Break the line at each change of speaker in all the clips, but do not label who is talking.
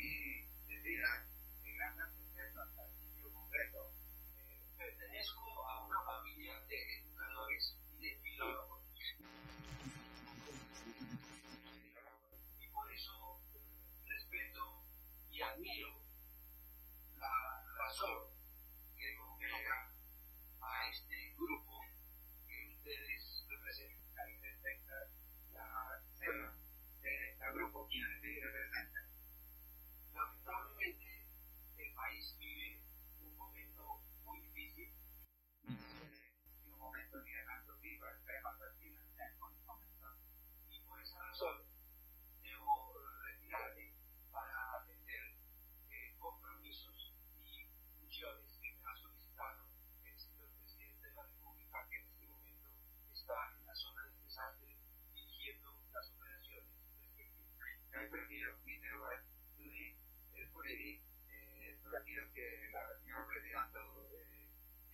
de vida de gran al concreto.
Eh, pertenezco a una familia de educadores y de filólogos. Y por eso eh, respeto y admiro la razón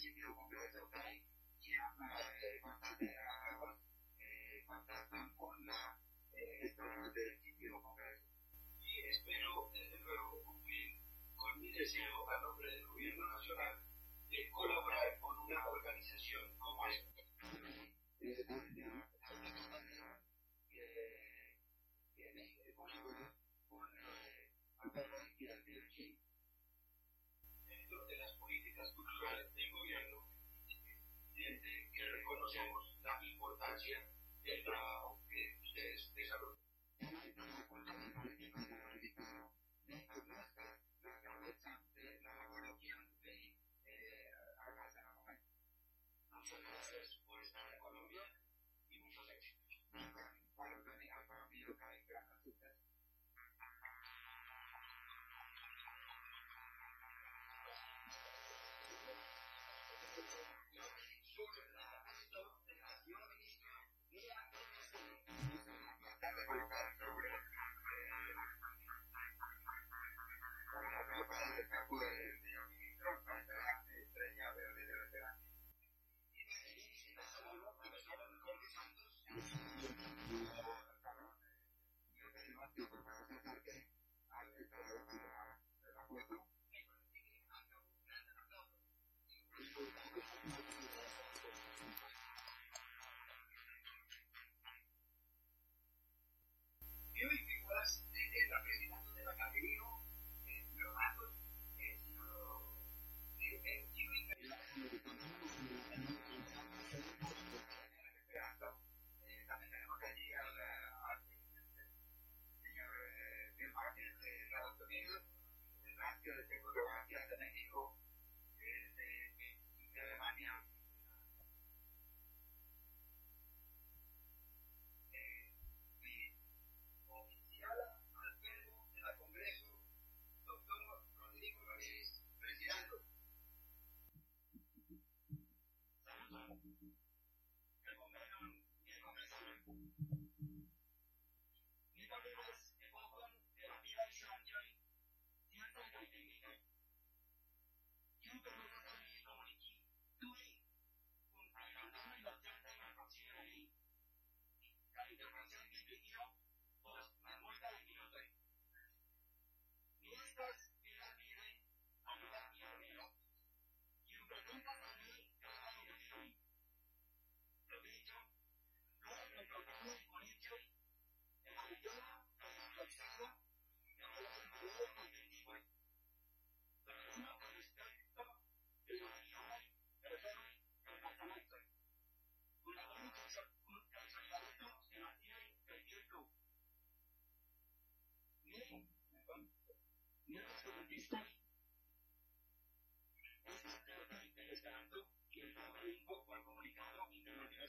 principio completo que hay y además de manera eh, contactan con la historia del principio completo.
Y espero, desde luego, cumplir con mi deseo a nombre del Gobierno Nacional de colaborar con una organización como esta. la importancia del trabajo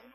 I don't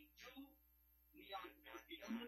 Mm-hmm.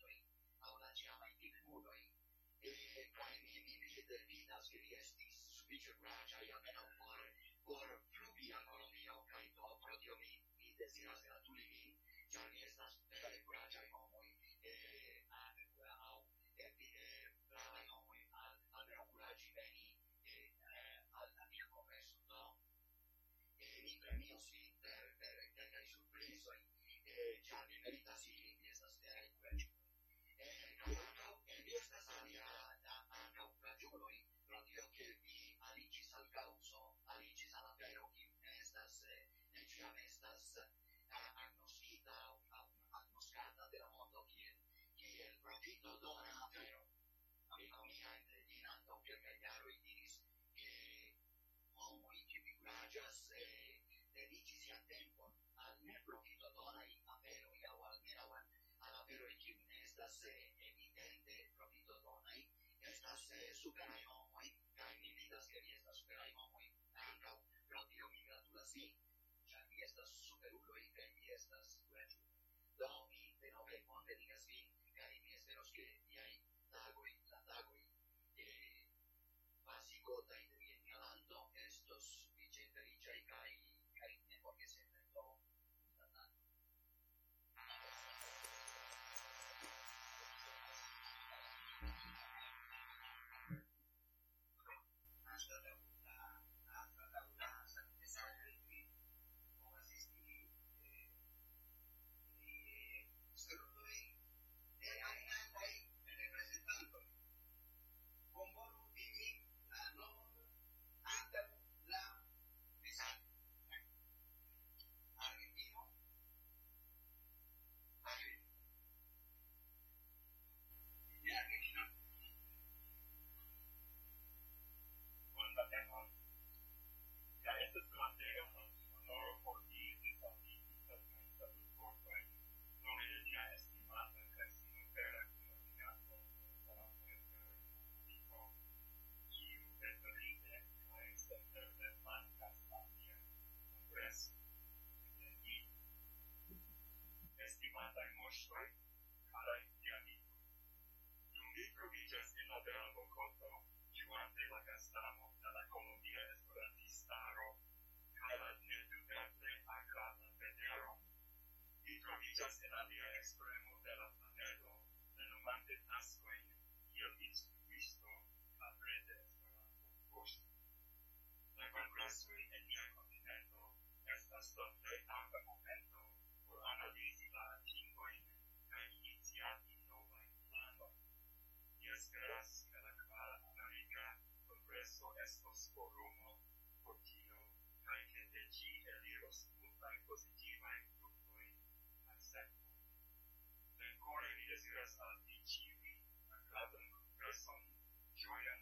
determinas che vi estis sufficio gracia e almeno cuore, cuore flubi a colomio, cae do pro dio mi, mi desiras gratuli mi, mi estas homoi che vi curagias e eh, dedici si a tempo al ne profito dona i papero i au almera wan al apero i chi estas eh, evidente profito dona i estas eh, superai homoi ca in vidas che vi estas superai homoi anca pro tio mi gratula si cia vi estas superulo i vi estas curagio do mi de nove monte digas vi ca mi esperos che vi hai tagoi la tagoi e
cari di amico. Nun vi providias in la bella bocoto giuante la castamo da la Colombia esporantistaro ca la nirtuverte aca la pedero. Vi providias in alia extremo della panedo renumante tasque il vizuisto a prete esporanto. La congresui en mia continento est astolte amba momenti. esperas que qual cual amiga progreso estos forumo por tio, cae que de ci eliros multae positivae fructoi al sepo. Ben core mi desiras al ti civi, agradam progreson, joyam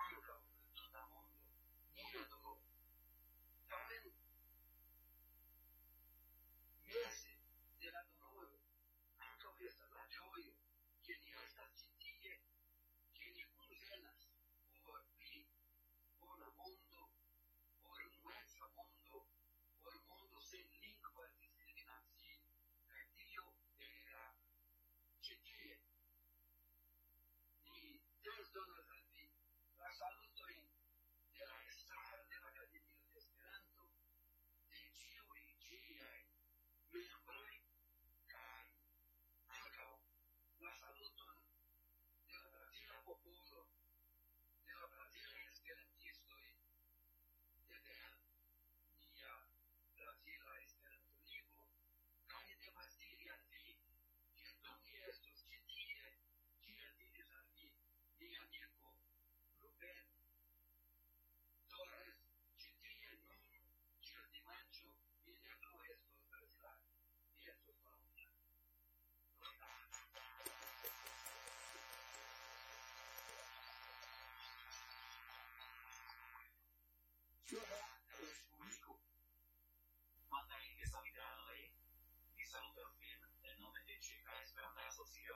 decidió,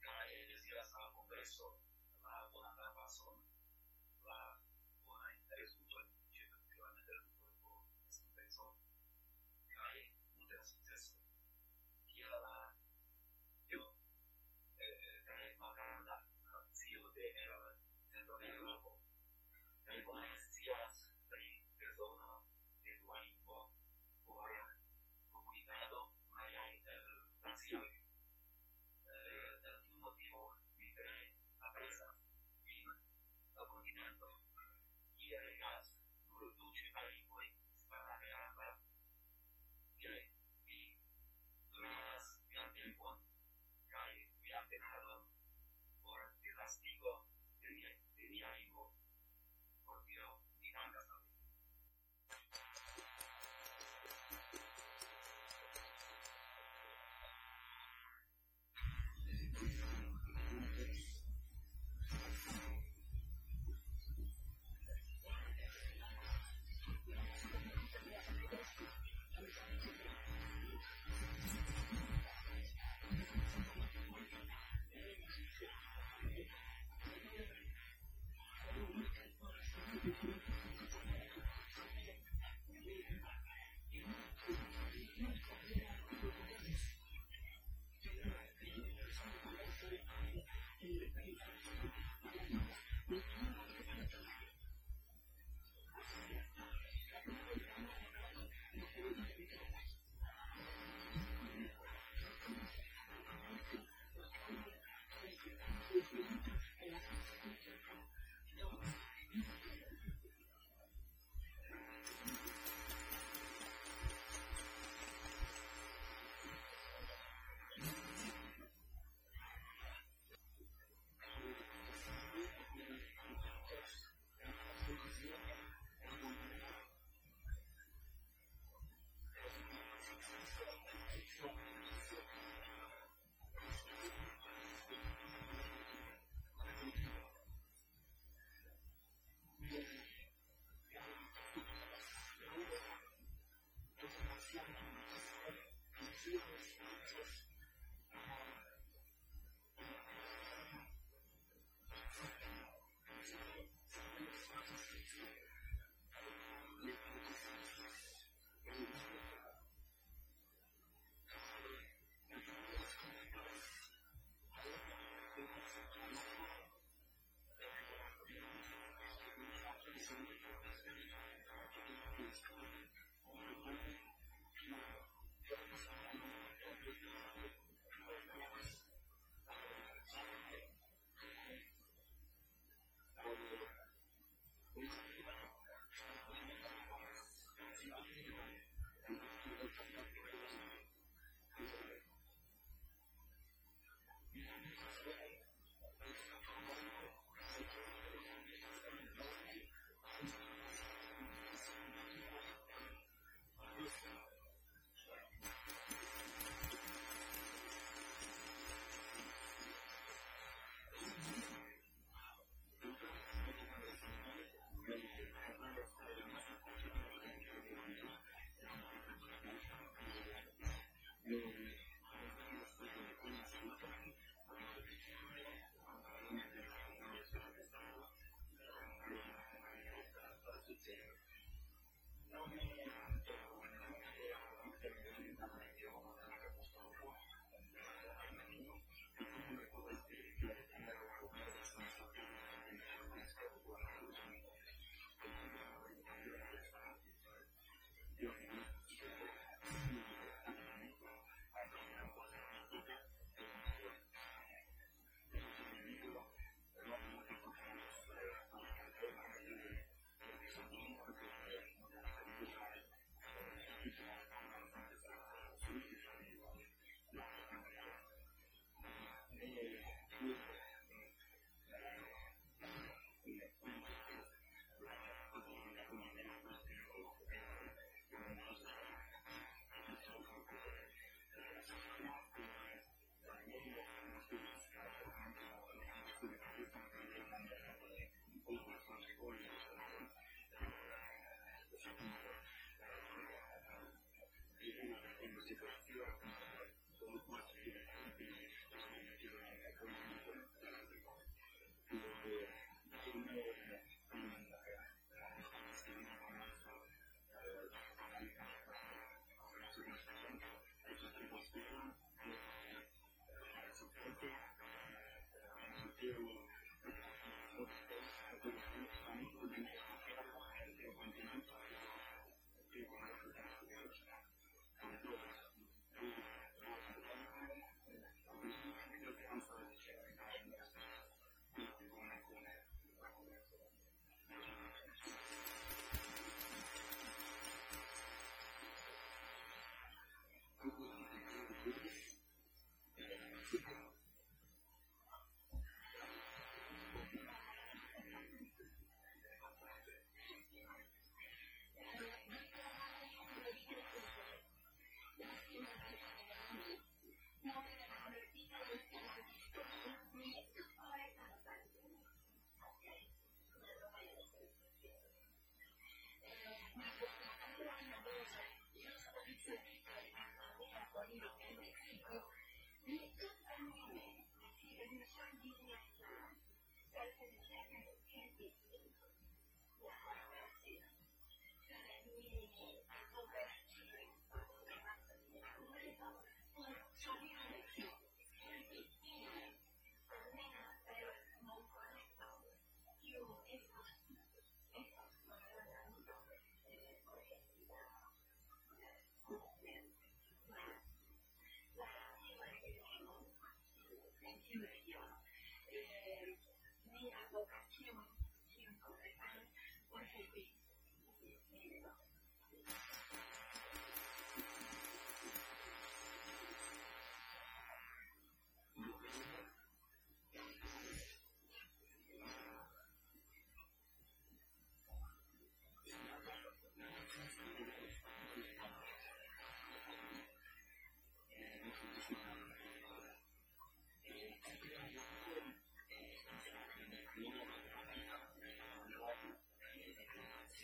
cada que eh, congreso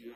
Yeah.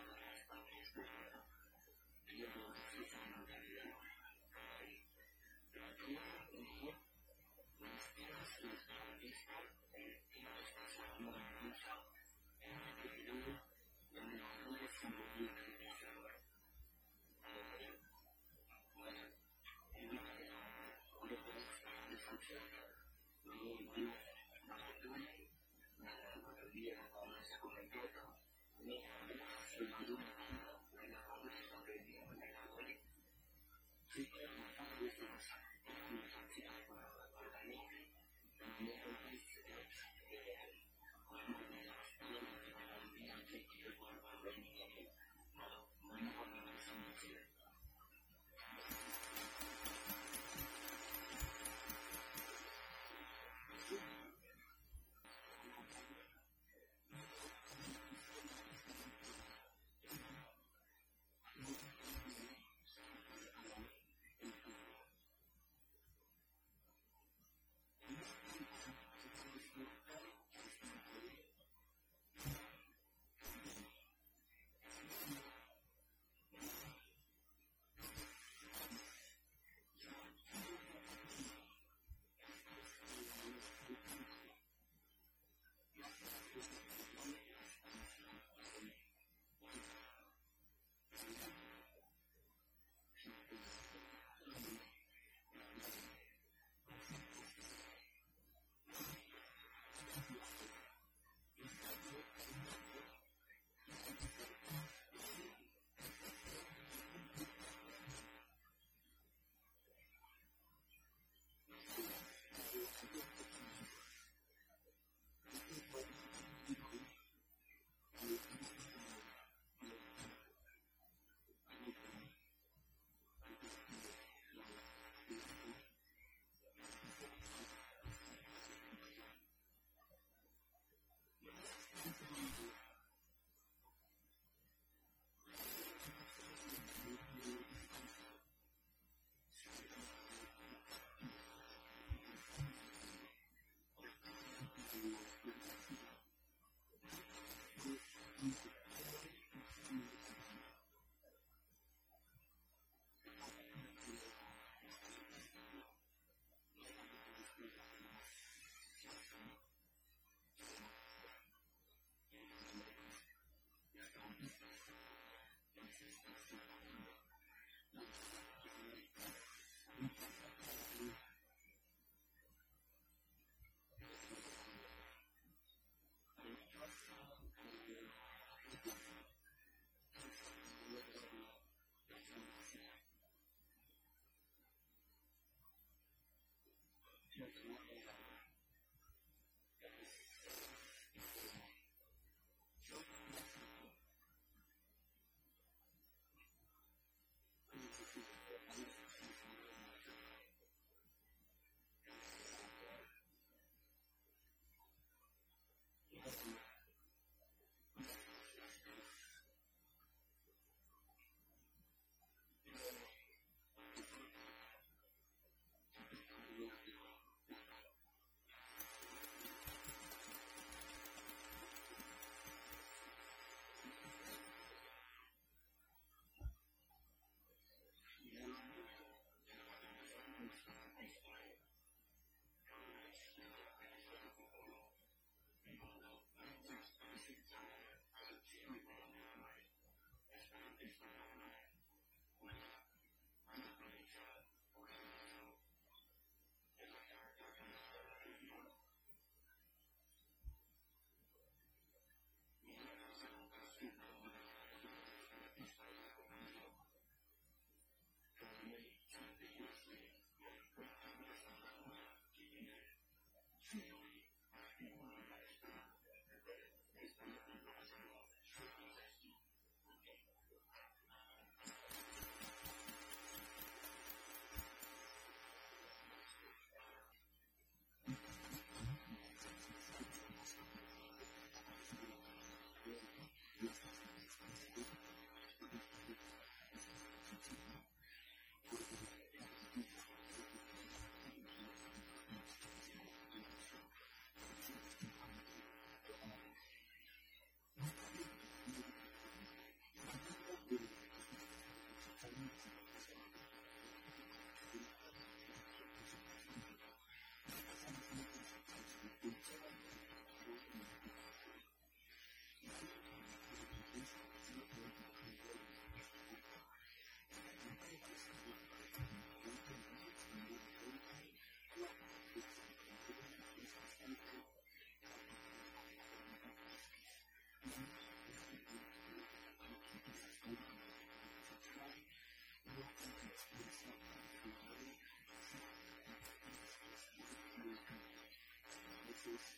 Peace.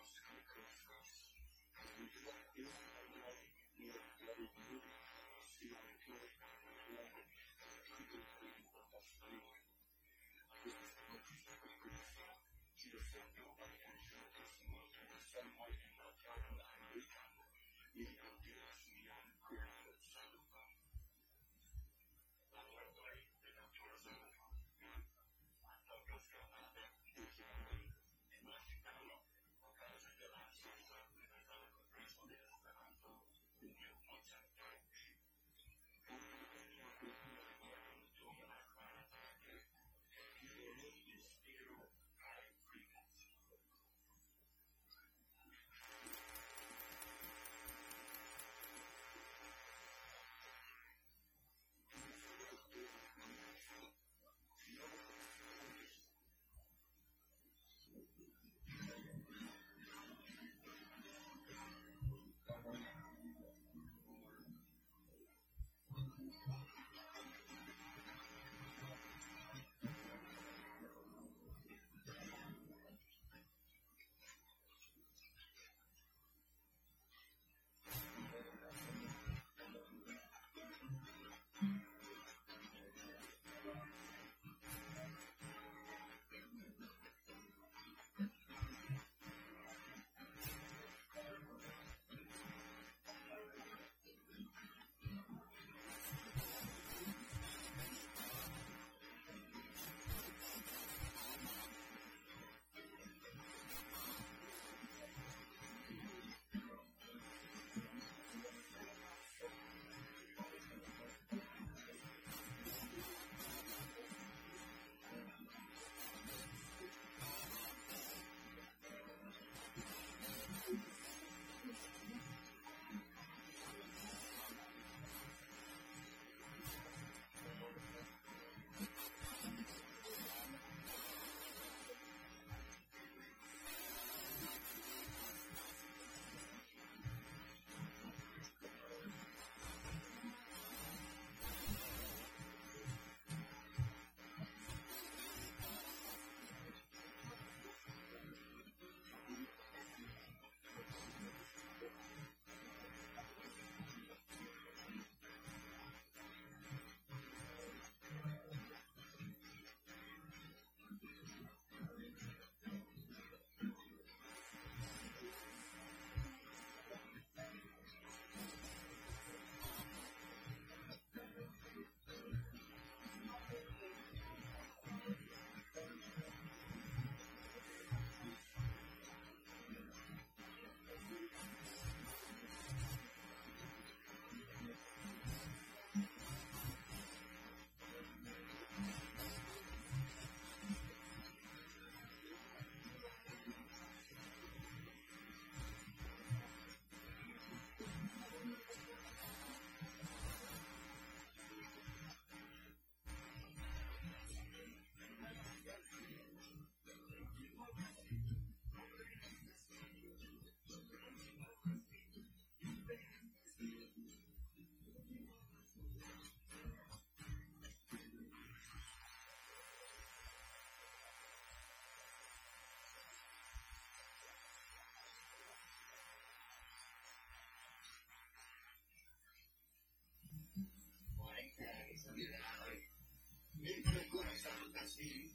see